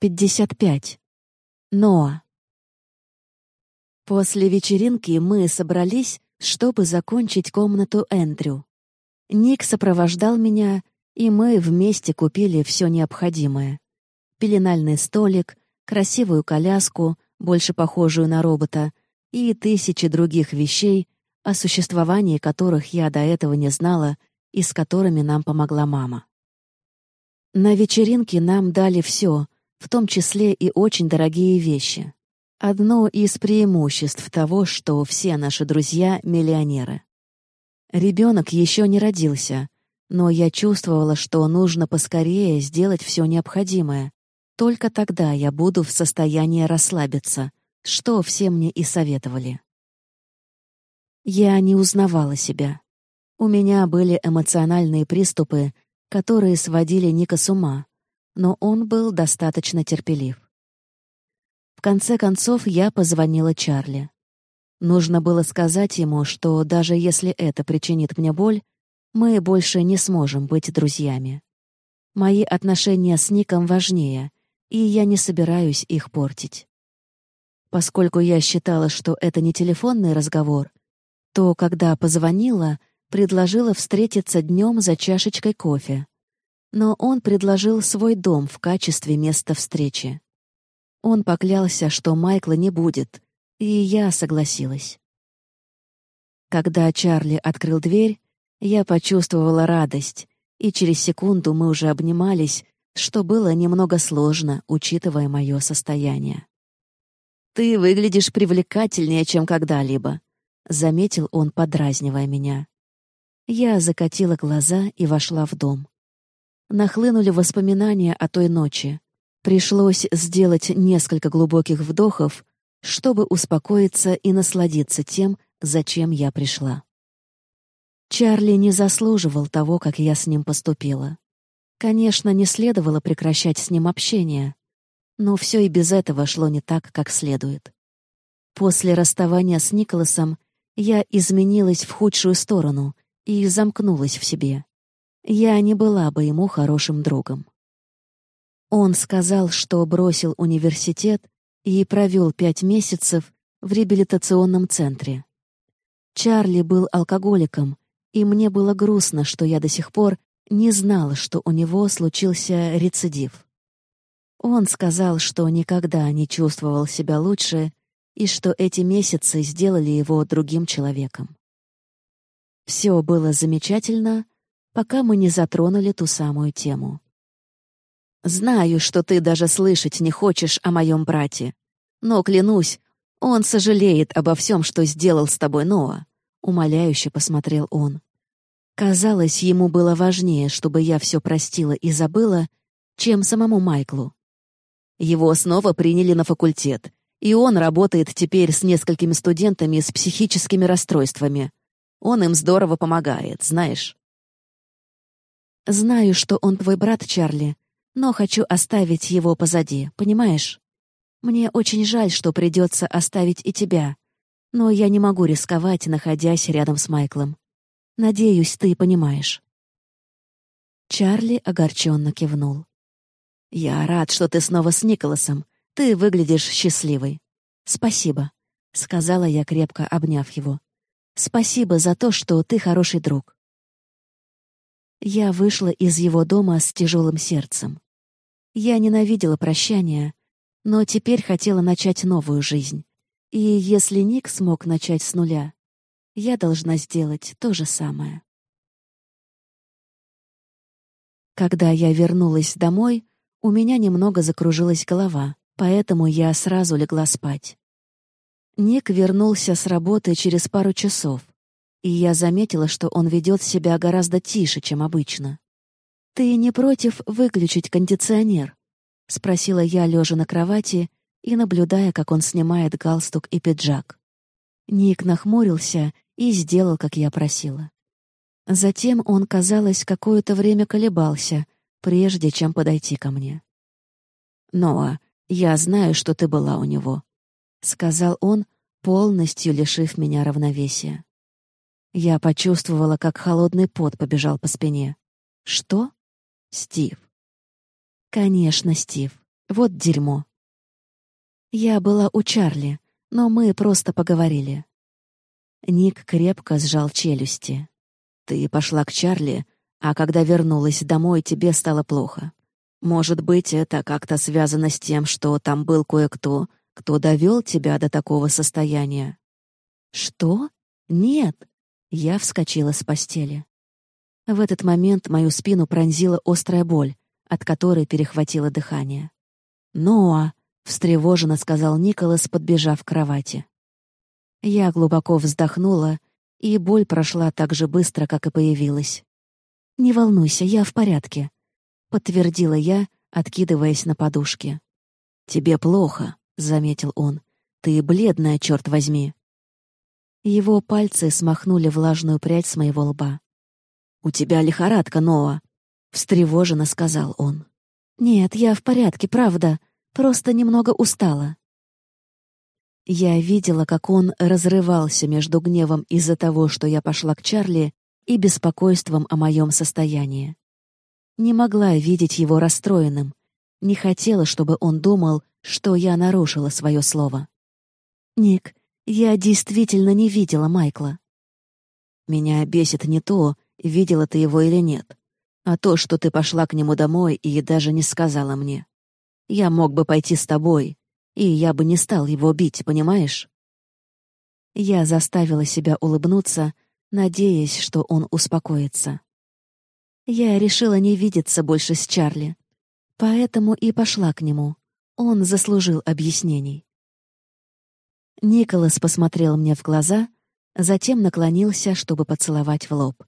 55. Ноа. После вечеринки мы собрались, чтобы закончить комнату Эндрю. Ник сопровождал меня, и мы вместе купили все необходимое. Пеленальный столик, красивую коляску, больше похожую на робота, и тысячи других вещей, о существовании которых я до этого не знала и с которыми нам помогла мама. На вечеринке нам дали все — в том числе и очень дорогие вещи. Одно из преимуществ того, что все наши друзья — миллионеры. Ребенок еще не родился, но я чувствовала, что нужно поскорее сделать все необходимое. Только тогда я буду в состоянии расслабиться, что все мне и советовали. Я не узнавала себя. У меня были эмоциональные приступы, которые сводили Ника с ума, но он был достаточно терпелив. В конце концов, я позвонила Чарли. Нужно было сказать ему, что даже если это причинит мне боль, мы больше не сможем быть друзьями. Мои отношения с Ником важнее, и я не собираюсь их портить. Поскольку я считала, что это не телефонный разговор, то, когда позвонила, предложила встретиться днем за чашечкой кофе, но он предложил свой дом в качестве места встречи. Он поклялся, что Майкла не будет, и я согласилась. Когда Чарли открыл дверь, я почувствовала радость, и через секунду мы уже обнимались, что было немного сложно, учитывая мое состояние. «Ты выглядишь привлекательнее, чем когда-либо», — заметил он, подразнивая меня. Я закатила глаза и вошла в дом нахлынули воспоминания о той ночи. Пришлось сделать несколько глубоких вдохов, чтобы успокоиться и насладиться тем, зачем я пришла. Чарли не заслуживал того, как я с ним поступила. Конечно, не следовало прекращать с ним общение, но все и без этого шло не так, как следует. После расставания с Николасом я изменилась в худшую сторону и замкнулась в себе я не была бы ему хорошим другом. Он сказал, что бросил университет и провел пять месяцев в реабилитационном центре. Чарли был алкоголиком, и мне было грустно, что я до сих пор не знала, что у него случился рецидив. Он сказал, что никогда не чувствовал себя лучше и что эти месяцы сделали его другим человеком. Все было замечательно, пока мы не затронули ту самую тему. «Знаю, что ты даже слышать не хочешь о моем брате. Но, клянусь, он сожалеет обо всем, что сделал с тобой Ноа», — умоляюще посмотрел он. Казалось, ему было важнее, чтобы я все простила и забыла, чем самому Майклу. Его снова приняли на факультет, и он работает теперь с несколькими студентами с психическими расстройствами. Он им здорово помогает, знаешь. Знаю, что он твой брат, Чарли, но хочу оставить его позади, понимаешь? Мне очень жаль, что придется оставить и тебя, но я не могу рисковать, находясь рядом с Майклом. Надеюсь, ты понимаешь». Чарли огорченно кивнул. «Я рад, что ты снова с Николасом. Ты выглядишь счастливой. Спасибо», — сказала я, крепко обняв его. «Спасибо за то, что ты хороший друг». Я вышла из его дома с тяжелым сердцем. Я ненавидела прощания, но теперь хотела начать новую жизнь. И если Ник смог начать с нуля, я должна сделать то же самое. Когда я вернулась домой, у меня немного закружилась голова, поэтому я сразу легла спать. Ник вернулся с работы через пару часов и я заметила, что он ведет себя гораздо тише, чем обычно. «Ты не против выключить кондиционер?» — спросила я, лежа на кровати и наблюдая, как он снимает галстук и пиджак. Ник нахмурился и сделал, как я просила. Затем он, казалось, какое-то время колебался, прежде чем подойти ко мне. «Ноа, я знаю, что ты была у него», — сказал он, полностью лишив меня равновесия. Я почувствовала, как холодный пот побежал по спине. «Что?» «Стив». «Конечно, Стив. Вот дерьмо. Я была у Чарли, но мы просто поговорили. Ник крепко сжал челюсти. Ты пошла к Чарли, а когда вернулась домой, тебе стало плохо. Может быть, это как-то связано с тем, что там был кое-кто, кто довел тебя до такого состояния. Что? Нет. Я вскочила с постели. В этот момент мою спину пронзила острая боль, от которой перехватило дыхание. «Ноа!» — встревоженно сказал Николас, подбежав к кровати. Я глубоко вздохнула, и боль прошла так же быстро, как и появилась. «Не волнуйся, я в порядке», — подтвердила я, откидываясь на подушке. «Тебе плохо», — заметил он. «Ты бледная, черт возьми». Его пальцы смахнули влажную прядь с моего лба. «У тебя лихорадка, Ноа», — встревоженно сказал он. «Нет, я в порядке, правда. Просто немного устала». Я видела, как он разрывался между гневом из-за того, что я пошла к Чарли, и беспокойством о моем состоянии. Не могла видеть его расстроенным, не хотела, чтобы он думал, что я нарушила свое слово. «Ник, я действительно не видела Майкла». «Меня бесит не то, видела ты его или нет, а то, что ты пошла к нему домой и даже не сказала мне. Я мог бы пойти с тобой, и я бы не стал его бить, понимаешь? Я заставила себя улыбнуться, надеясь, что он успокоится. Я решила не видеться больше с Чарли, поэтому и пошла к нему. Он заслужил объяснений. Николас посмотрел мне в глаза, затем наклонился, чтобы поцеловать в лоб.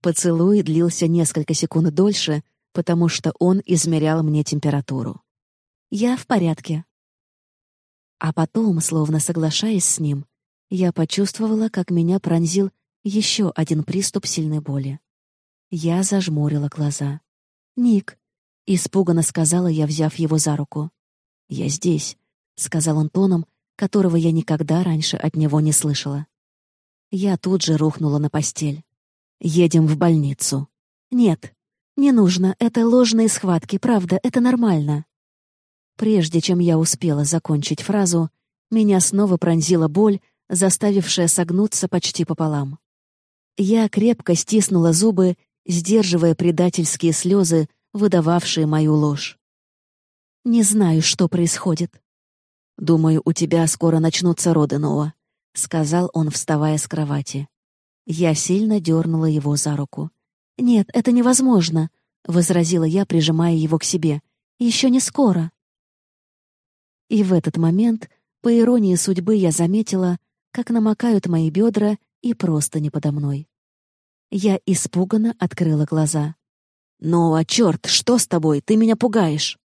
Поцелуй длился несколько секунд дольше, потому что он измерял мне температуру. «Я в порядке». А потом, словно соглашаясь с ним, я почувствовала, как меня пронзил еще один приступ сильной боли. Я зажмурила глаза. «Ник», — испуганно сказала я, взяв его за руку. «Я здесь», — сказал он тоном, которого я никогда раньше от него не слышала. Я тут же рухнула на постель. Едем в больницу. Нет, не нужно, это ложные схватки, правда, это нормально. Прежде чем я успела закончить фразу, меня снова пронзила боль, заставившая согнуться почти пополам. Я крепко стиснула зубы, сдерживая предательские слезы, выдававшие мою ложь. Не знаю, что происходит. Думаю, у тебя скоро начнутся роды, Ноа, сказал он, вставая с кровати. Я сильно дернула его за руку. «Нет, это невозможно», — возразила я, прижимая его к себе. «Еще не скоро». И в этот момент, по иронии судьбы, я заметила, как намокают мои бедра и просто не подо мной. Я испуганно открыла глаза. «Ну, а черт, что с тобой? Ты меня пугаешь!»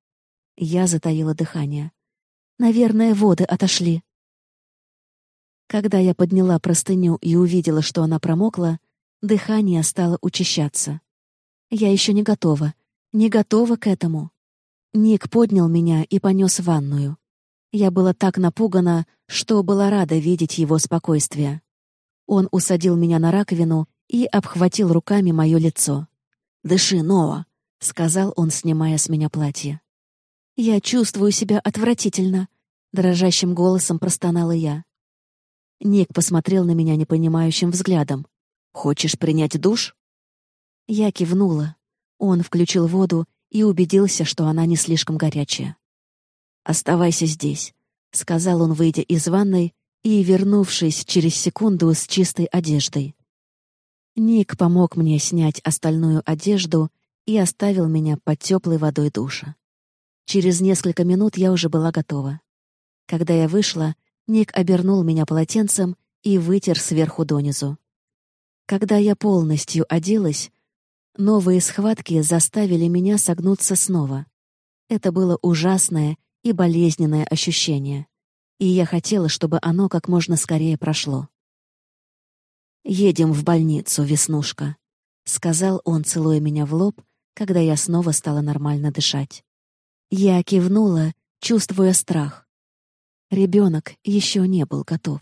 Я затаила дыхание. «Наверное, воды отошли», когда я подняла простыню и увидела, что она промокла, дыхание стало учащаться. Я еще не готова, не готова к этому. Ник поднял меня и понес в ванную. Я была так напугана, что была рада видеть его спокойствие. Он усадил меня на раковину и обхватил руками мое лицо. «Дыши, Ноа», — сказал он, снимая с меня платье. «Я чувствую себя отвратительно», — дрожащим голосом простонала я. Ник посмотрел на меня непонимающим взглядом. «Хочешь принять душ?» Я кивнула. Он включил воду и убедился, что она не слишком горячая. «Оставайся здесь», — сказал он, выйдя из ванной и вернувшись через секунду с чистой одеждой. Ник помог мне снять остальную одежду и оставил меня под теплой водой душа. Через несколько минут я уже была готова. Когда я вышла, Ник обернул меня полотенцем и вытер сверху донизу. Когда я полностью оделась, новые схватки заставили меня согнуться снова. Это было ужасное и болезненное ощущение, и я хотела, чтобы оно как можно скорее прошло. «Едем в больницу, Веснушка», — сказал он, целуя меня в лоб, когда я снова стала нормально дышать. Я кивнула, чувствуя страх. Ребенок еще не был готов.